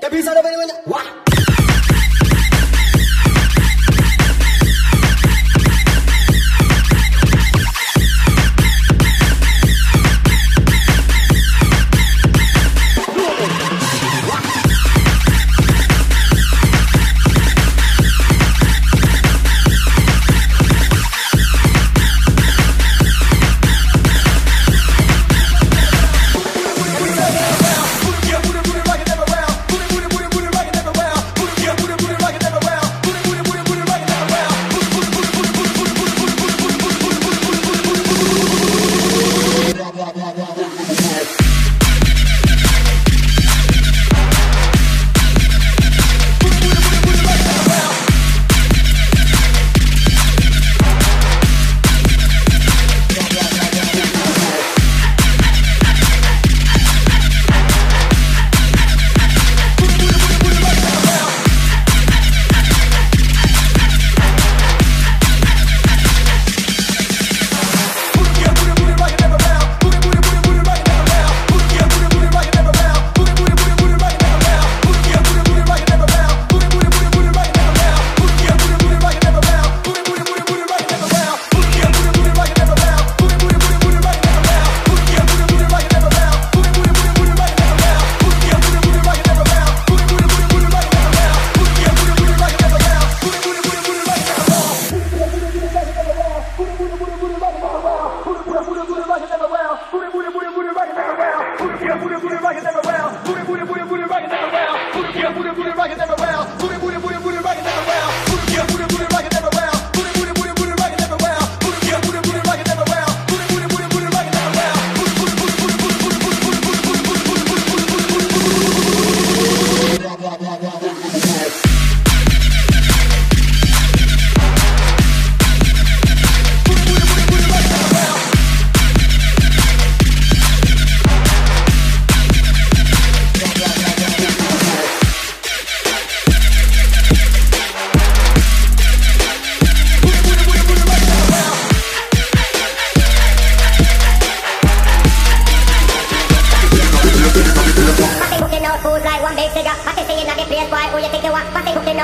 The piece of the booty, booty, rockin' everywhere. Booty, booty, booty, booty, rockin' everywhere. Booty, booty, booty, rockin' everywhere. Booty, booty, booty, booty, rockin' everywhere. Booty, booty, booty.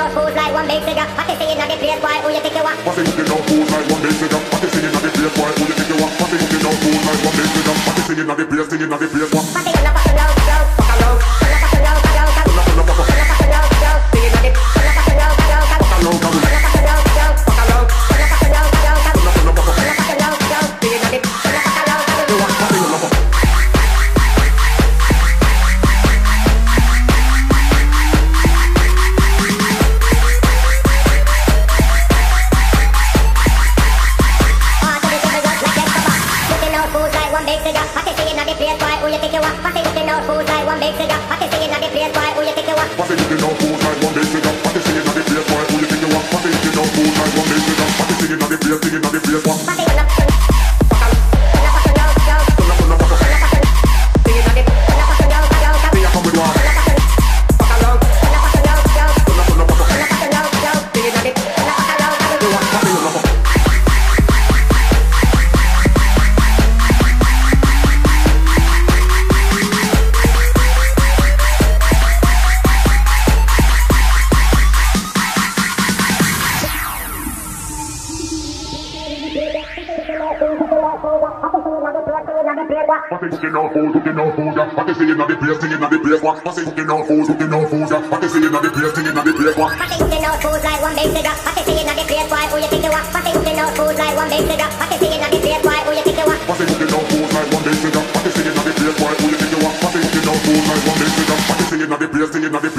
out fools like one big figure. What the place. Who you think you are? The place. Who you think you are? digging on the place, digging on the place. the thing in the